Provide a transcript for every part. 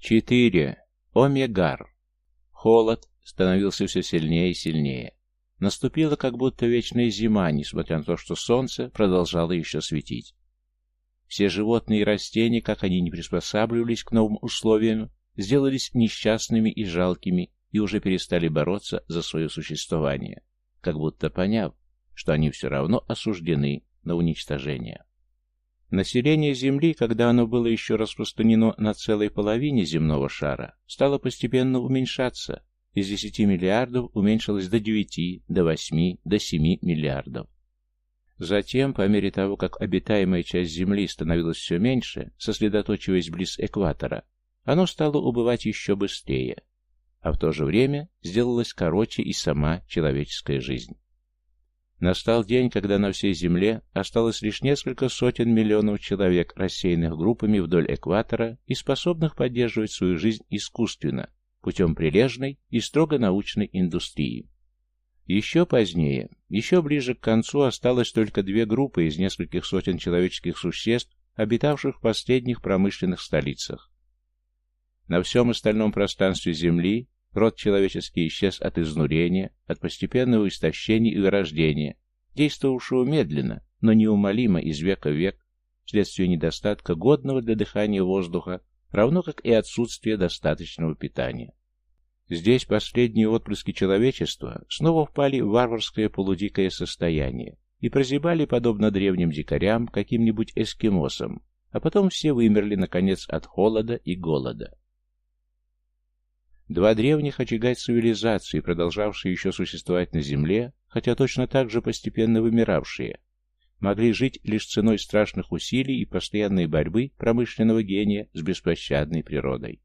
Четыре. Омегар. Холод становился все сильнее и сильнее. Наступила как будто вечная зима, несмотря на то, что солнце продолжало еще светить. Все животные и растения, как они не приспосабливались к новым условиям, сделались несчастными и жалкими и уже перестали бороться за свое существование, как будто поняв, что они все равно осуждены на уничтожение. Население Земли, когда оно было еще распространено на целой половине земного шара, стало постепенно уменьшаться, из 10 миллиардов уменьшилось до 9, до 8, до 7 миллиардов. Затем, по мере того, как обитаемая часть Земли становилась все меньше, сосредоточиваясь близ экватора, оно стало убывать еще быстрее, а в то же время сделалась короче и сама человеческая жизнь. Настал день, когда на всей Земле осталось лишь несколько сотен миллионов человек, рассеянных группами вдоль экватора и способных поддерживать свою жизнь искусственно, путем прилежной и строго научной индустрии. Еще позднее, еще ближе к концу, осталось только две группы из нескольких сотен человеческих существ, обитавших в последних промышленных столицах. На всем остальном пространстве Земли Род человеческий исчез от изнурения, от постепенного истощения и вырождения, действовавшего медленно, но неумолимо из века в век, вследствие недостатка годного для дыхания воздуха, равно как и отсутствия достаточного питания. Здесь последние отпрыски человечества снова впали в варварское полудикое состояние и прозябали, подобно древним дикарям, каким-нибудь эскимосам, а потом все вымерли, наконец, от холода и голода. Два древних очага цивилизации, продолжавшие еще существовать на Земле, хотя точно так же постепенно вымиравшие, могли жить лишь ценой страшных усилий и постоянной борьбы промышленного гения с беспощадной природой.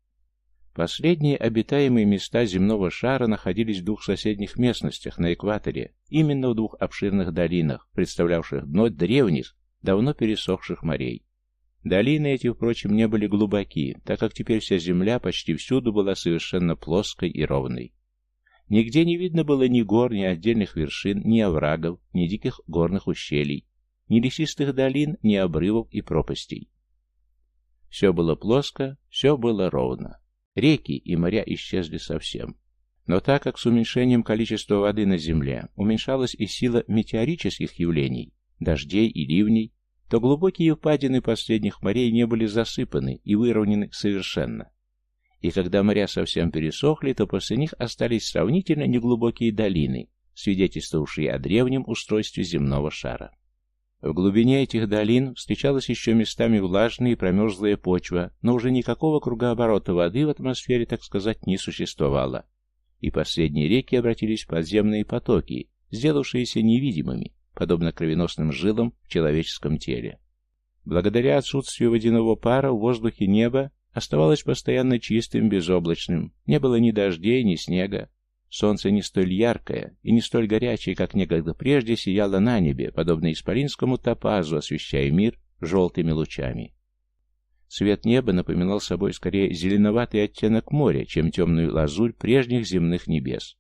Последние обитаемые места земного шара находились в двух соседних местностях на экваторе, именно в двух обширных долинах, представлявших дно древних, давно пересохших морей. Долины эти, впрочем, не были глубоки, так как теперь вся земля почти всюду была совершенно плоской и ровной. Нигде не видно было ни гор, ни отдельных вершин, ни оврагов, ни диких горных ущелий, ни лесистых долин, ни обрывов и пропастей. Все было плоско, все было ровно. Реки и моря исчезли совсем. Но так как с уменьшением количества воды на Земле уменьшалась и сила метеорических явлений, дождей и ливней, то глубокие впадины последних морей не были засыпаны и выровнены совершенно. И когда моря совсем пересохли, то после них остались сравнительно неглубокие долины, свидетельствовавшие о древнем устройстве земного шара. В глубине этих долин встречалась еще местами влажная и промерзлая почва, но уже никакого кругооборота воды в атмосфере, так сказать, не существовало. И последние реки обратились в подземные потоки, сделавшиеся невидимыми, подобно кровеносным жилам в человеческом теле. Благодаря отсутствию водяного пара в воздухе небо оставалось постоянно чистым, безоблачным. Не было ни дождей, ни снега. Солнце не столь яркое и не столь горячее, как некогда прежде, сияло на небе, подобно исполинскому топазу, освещая мир желтыми лучами. Цвет неба напоминал собой скорее зеленоватый оттенок моря, чем темную лазурь прежних земных небес.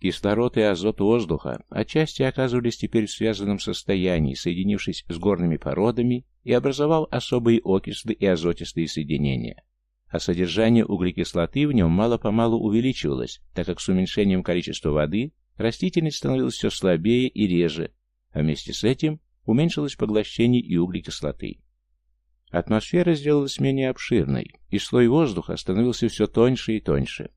Кислород и азот воздуха отчасти оказывались теперь в связанном состоянии, соединившись с горными породами и образовав особые окислы и азотистые соединения. А содержание углекислоты в нем мало-помалу увеличивалось, так как с уменьшением количества воды растительность становилась все слабее и реже, а вместе с этим уменьшилось поглощение и углекислоты. Атмосфера сделалась менее обширной, и слой воздуха становился все тоньше и тоньше.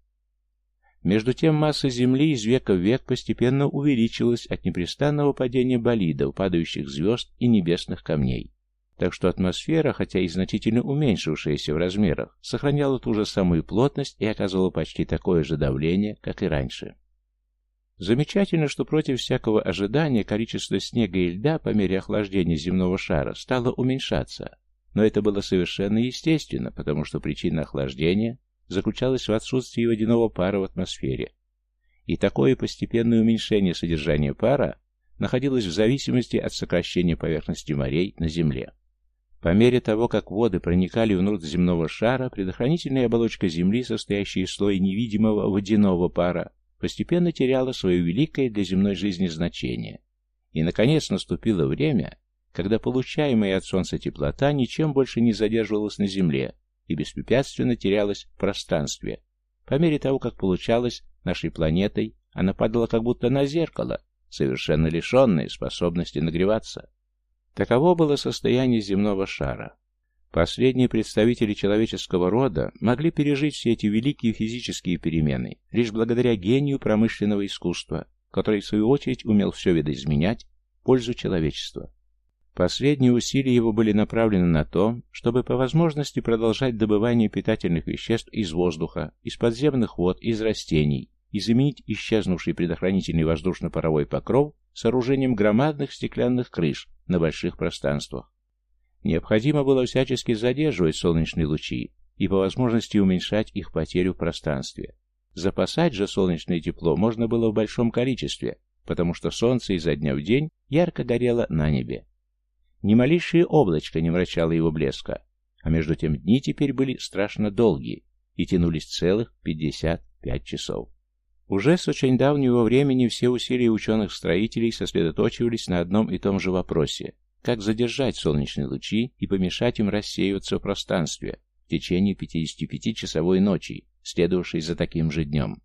Между тем масса Земли из века в век постепенно увеличилась от непрестанного падения болидов, падающих звезд и небесных камней. Так что атмосфера, хотя и значительно уменьшившаяся в размерах, сохраняла ту же самую плотность и оказывала почти такое же давление, как и раньше. Замечательно, что против всякого ожидания количество снега и льда по мере охлаждения земного шара стало уменьшаться. Но это было совершенно естественно, потому что причина охлаждения заключалась в отсутствии водяного пара в атмосфере. И такое постепенное уменьшение содержания пара находилось в зависимости от сокращения поверхности морей на Земле. По мере того, как воды проникали внутрь земного шара, предохранительная оболочка Земли, состоящая из слоя невидимого водяного пара, постепенно теряла свое великое для земной жизни значение. И, наконец, наступило время, когда получаемая от Солнца теплота ничем больше не задерживалась на Земле, и беспрепятственно терялась в пространстве. По мере того, как получалось нашей планетой, она падала как будто на зеркало, совершенно лишенное способности нагреваться. Таково было состояние земного шара. Последние представители человеческого рода могли пережить все эти великие физические перемены лишь благодаря гению промышленного искусства, который в свою очередь умел все видоизменять в пользу человечества. Последние усилия его были направлены на то, чтобы по возможности продолжать добывание питательных веществ из воздуха, из подземных вод, из растений и заменить исчезнувший предохранительный воздушно-паровой покров сооружением громадных стеклянных крыш на больших пространствах. Необходимо было всячески задерживать солнечные лучи и по возможности уменьшать их потерю в пространстве. Запасать же солнечное тепло можно было в большом количестве, потому что солнце изо дня в день ярко горело на небе. Ни малейшее облачко не врачало его блеска, а между тем дни теперь были страшно долгие и тянулись целых 55 часов. Уже с очень давнего времени все усилия ученых-строителей сосредоточивались на одном и том же вопросе как задержать солнечные лучи и помешать им рассеиваться в пространстве в течение 55-часовой ночи, следовавшей за таким же днем.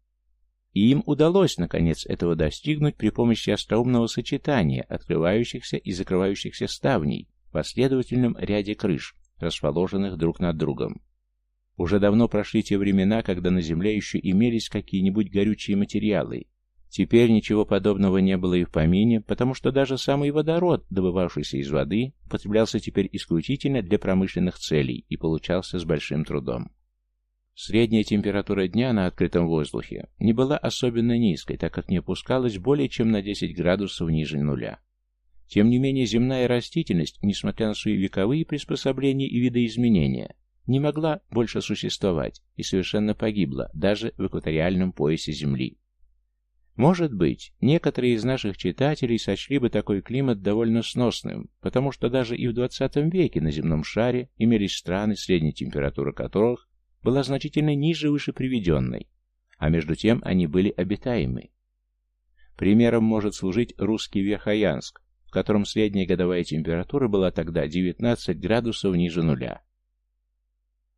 И им удалось, наконец, этого достигнуть при помощи остроумного сочетания открывающихся и закрывающихся ставней в последовательном ряде крыш, расположенных друг над другом. Уже давно прошли те времена, когда на Земле еще имелись какие-нибудь горючие материалы, Теперь ничего подобного не было и в помине, потому что даже самый водород, добывавшийся из воды, потреблялся теперь исключительно для промышленных целей и получался с большим трудом. Средняя температура дня на открытом воздухе не была особенно низкой, так как не опускалась более чем на 10 градусов ниже нуля. Тем не менее, земная растительность, несмотря на свои вековые приспособления и видоизменения, не могла больше существовать и совершенно погибла даже в экваториальном поясе Земли. Может быть, некоторые из наших читателей сочли бы такой климат довольно сносным, потому что даже и в 20 веке на земном шаре имелись страны, средняя температура которых была значительно ниже выше приведенной, а между тем они были обитаемы. Примером может служить русский Верхоянск, в котором средняя годовая температура была тогда 19 градусов ниже нуля.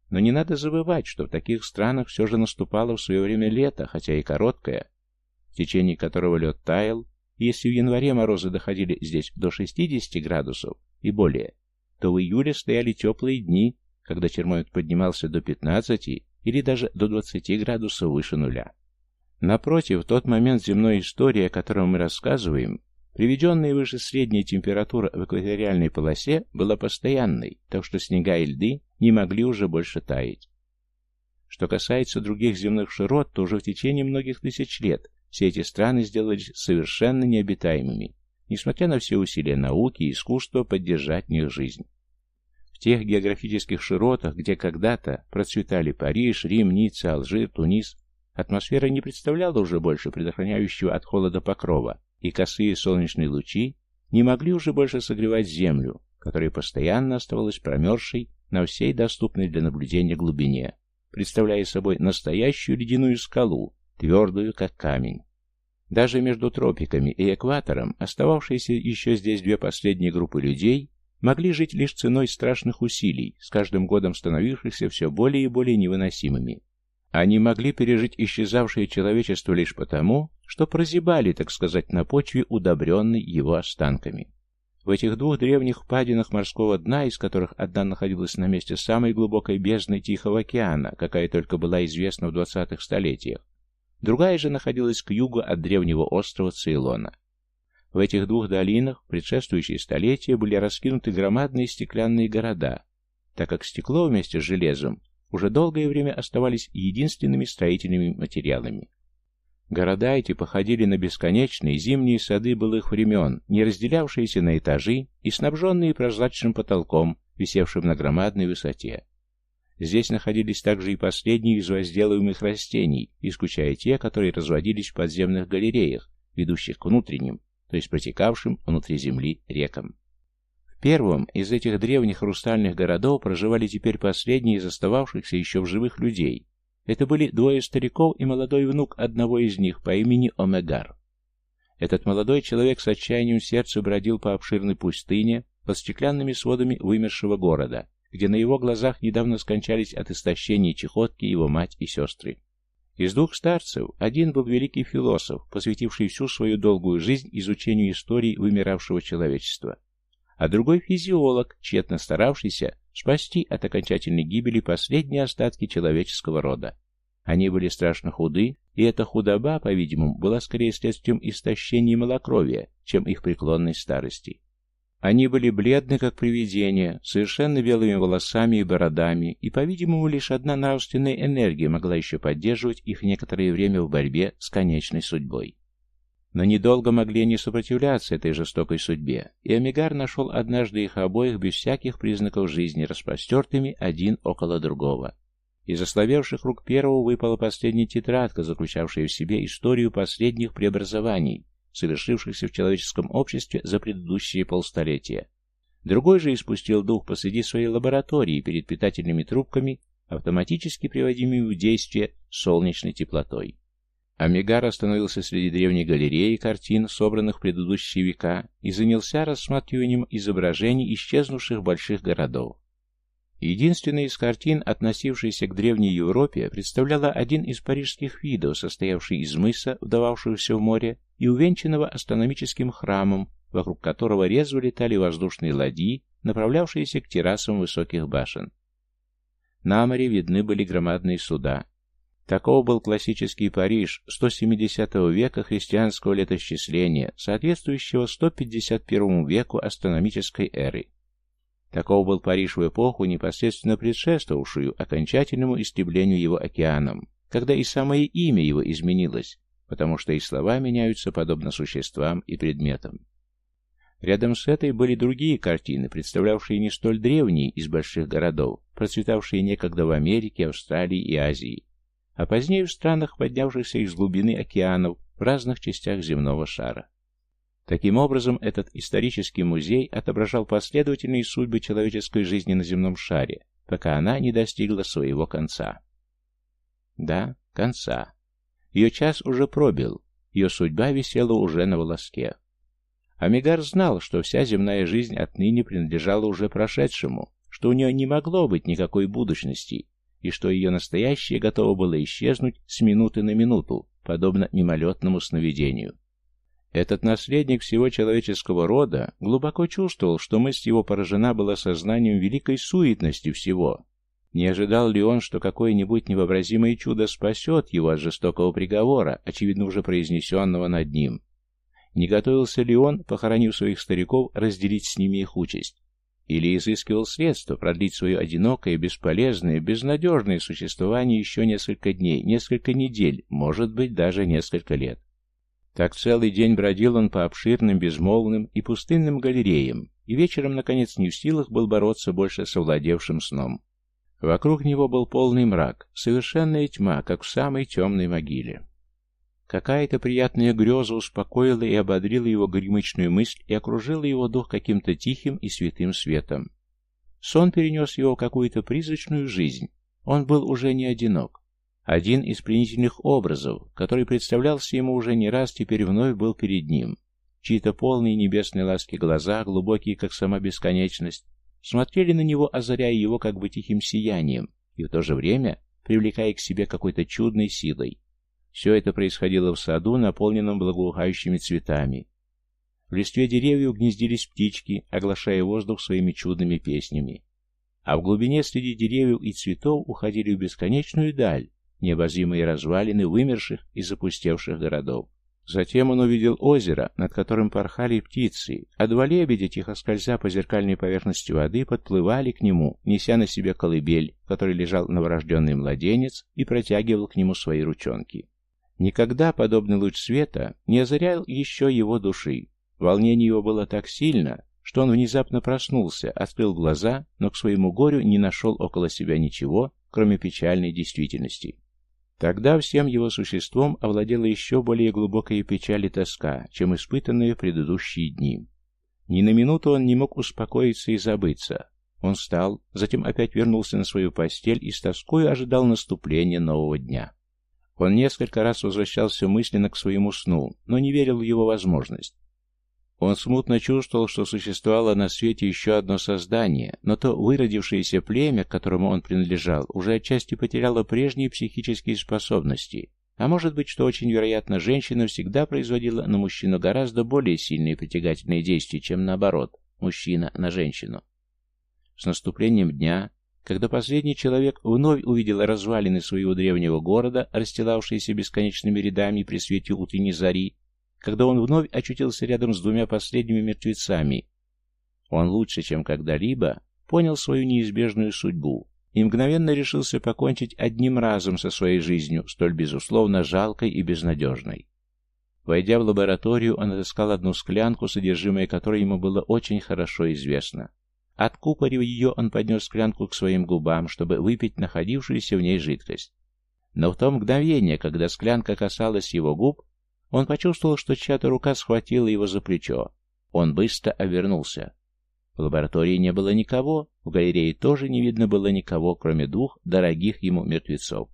Но не надо забывать, что в таких странах все же наступало в свое время лето, хотя и короткое, в течение которого лед таял, и если в январе морозы доходили здесь до 60 градусов и более, то в июле стояли теплые дни, когда термометр поднимался до 15 или даже до 20 градусов выше нуля. Напротив, в тот момент земной истории, о котором мы рассказываем, приведенная выше средняя температура в экваториальной полосе была постоянной, так что снега и льды не могли уже больше таять. Что касается других земных широт, то уже в течение многих тысяч лет все эти страны сделались совершенно необитаемыми, несмотря на все усилия науки и искусства поддержать в них жизнь. В тех географических широтах, где когда-то процветали Париж, Рим, Ницца, Алжир, Тунис, атмосфера не представляла уже больше предохраняющего от холода покрова, и косые солнечные лучи не могли уже больше согревать землю, которая постоянно оставалась промерзшей на всей доступной для наблюдения глубине, представляя собой настоящую ледяную скалу, твердую, как камень. Даже между тропиками и экватором остававшиеся еще здесь две последние группы людей могли жить лишь ценой страшных усилий, с каждым годом становившихся все более и более невыносимыми. Они могли пережить исчезавшее человечество лишь потому, что прозябали, так сказать, на почве, удобренной его останками. В этих двух древних впадинах морского дна, из которых одна находилась на месте самой глубокой бездны Тихого океана, какая только была известна в 20-х столетиях, Другая же находилась к югу от древнего острова Цейлона. В этих двух долинах в предшествующие столетия были раскинуты громадные стеклянные города, так как стекло вместе с железом уже долгое время оставались единственными строительными материалами. Города эти походили на бесконечные зимние сады былых времен, не разделявшиеся на этажи и снабженные прозрачным потолком, висевшим на громадной высоте. Здесь находились также и последние из возделываемых растений, исключая те, которые разводились в подземных галереях, ведущих к внутренним, то есть протекавшим внутри земли рекам. В первом из этих древних хрустальных городов проживали теперь последние из остававшихся еще в живых людей. Это были двое стариков и молодой внук одного из них по имени Омегар. Этот молодой человек с отчаянием сердца бродил по обширной пустыне под стеклянными сводами вымершего города, где на его глазах недавно скончались от истощения чехотки его мать и сестры. Из двух старцев один был великий философ, посвятивший всю свою долгую жизнь изучению истории вымиравшего человечества, а другой физиолог, тщетно старавшийся спасти от окончательной гибели последние остатки человеческого рода. Они были страшно худы, и эта худоба, по-видимому, была скорее следствием истощения малокровия, чем их преклонной старости. Они были бледны, как привидения, совершенно белыми волосами и бородами, и, по-видимому, лишь одна нравственная энергия могла еще поддерживать их некоторое время в борьбе с конечной судьбой. Но недолго могли они сопротивляться этой жестокой судьбе, и Амигар нашел однажды их обоих без всяких признаков жизни, распростертыми один около другого. Из ослабевших рук первого выпала последняя тетрадка, заключавшая в себе историю последних преобразований, совершившихся в человеческом обществе за предыдущие полстолетия. Другой же испустил дух посреди своей лаборатории перед питательными трубками, автоматически приводимыми в действие солнечной теплотой. Амигар остановился среди древней галереи картин, собранных в предыдущие века, и занялся рассматриванием изображений исчезнувших больших городов. Единственная из картин, относившаяся к Древней Европе, представляла один из парижских видов, состоявший из мыса, вдававшегося в море, и увенчанного астрономическим храмом, вокруг которого резво летали воздушные ладьи, направлявшиеся к террасам высоких башен. На море видны были громадные суда. Таков был классический Париж 170 века христианского летосчисления, соответствующего 151 веку астрономической эры. Таков был Париж в эпоху, непосредственно предшествовавшую окончательному истреблению его океаном, когда и самое имя его изменилось, потому что и слова меняются подобно существам и предметам. Рядом с этой были другие картины, представлявшие не столь древние из больших городов, процветавшие некогда в Америке, Австралии и Азии, а позднее в странах, поднявшихся из глубины океанов в разных частях земного шара. Таким образом, этот исторический музей отображал последовательные судьбы человеческой жизни на земном шаре, пока она не достигла своего конца. Да, конца. Ее час уже пробил, ее судьба висела уже на волоске. Амигар знал, что вся земная жизнь отныне принадлежала уже прошедшему, что у нее не могло быть никакой будущности, и что ее настоящее готово было исчезнуть с минуты на минуту, подобно мимолетному сновидению. Этот наследник всего человеческого рода глубоко чувствовал, что мысль его поражена была сознанием великой суетности всего. Не ожидал ли он, что какое-нибудь невообразимое чудо спасет его от жестокого приговора, очевидно уже произнесенного над ним? Не готовился ли он, похоронив своих стариков, разделить с ними их участь? Или изыскивал средства продлить свое одинокое, бесполезное, безнадежное существование еще несколько дней, несколько недель, может быть, даже несколько лет? Так целый день бродил он по обширным, безмолвным и пустынным галереям, и вечером, наконец, не в силах был бороться больше с овладевшим сном. Вокруг него был полный мрак, совершенная тьма, как в самой темной могиле. Какая-то приятная греза успокоила и ободрила его гремычную мысль и окружила его дух каким-то тихим и святым светом. Сон перенес его в какую-то призрачную жизнь. Он был уже не одинок. Один из пленительных образов, который представлялся ему уже не раз, теперь вновь был перед ним. Чьи-то полные небесной ласки глаза, глубокие, как сама бесконечность, смотрели на него, озаряя его как бы тихим сиянием, и в то же время привлекая к себе какой-то чудной силой. Все это происходило в саду, наполненном благоухающими цветами. В листве деревьев гнездились птички, оглашая воздух своими чудными песнями. А в глубине среди деревьев и цветов уходили в бесконечную даль, необозримые развалины вымерших и запустевших городов. Затем он увидел озеро, над которым порхали птицы, а два лебедя, тихо скользя по зеркальной поверхности воды, подплывали к нему, неся на себе колыбель, в которой лежал новорожденный младенец и протягивал к нему свои ручонки. Никогда подобный луч света не озарял еще его души. Волнение его было так сильно, что он внезапно проснулся, открыл глаза, но к своему горю не нашел около себя ничего, кроме печальной действительности. Тогда всем его существом овладела еще более глубокая печаль и тоска, чем испытанные в предыдущие дни. Ни на минуту он не мог успокоиться и забыться. Он встал, затем опять вернулся на свою постель и с тоской ожидал наступления нового дня. Он несколько раз возвращался мысленно к своему сну, но не верил в его возможность. Он смутно чувствовал, что существовало на свете еще одно создание, но то выродившееся племя, к которому он принадлежал, уже отчасти потеряло прежние психические способности. А может быть, что очень вероятно, женщина всегда производила на мужчину гораздо более сильные притягательные действия, чем наоборот, мужчина на женщину. С наступлением дня, когда последний человек вновь увидел развалины своего древнего города, расстилавшиеся бесконечными рядами при свете утренней зари, когда он вновь очутился рядом с двумя последними мертвецами. Он лучше, чем когда-либо, понял свою неизбежную судьбу и мгновенно решился покончить одним разом со своей жизнью, столь безусловно жалкой и безнадежной. Войдя в лабораторию, он отыскал одну склянку, содержимое которой ему было очень хорошо известно. Откупорив ее, он поднес склянку к своим губам, чтобы выпить находившуюся в ней жидкость. Но в то мгновение, когда склянка касалась его губ, он почувствовал, что чья-то рука схватила его за плечо. Он быстро обернулся. В лаборатории не было никого, в галерее тоже не видно было никого, кроме двух дорогих ему мертвецов.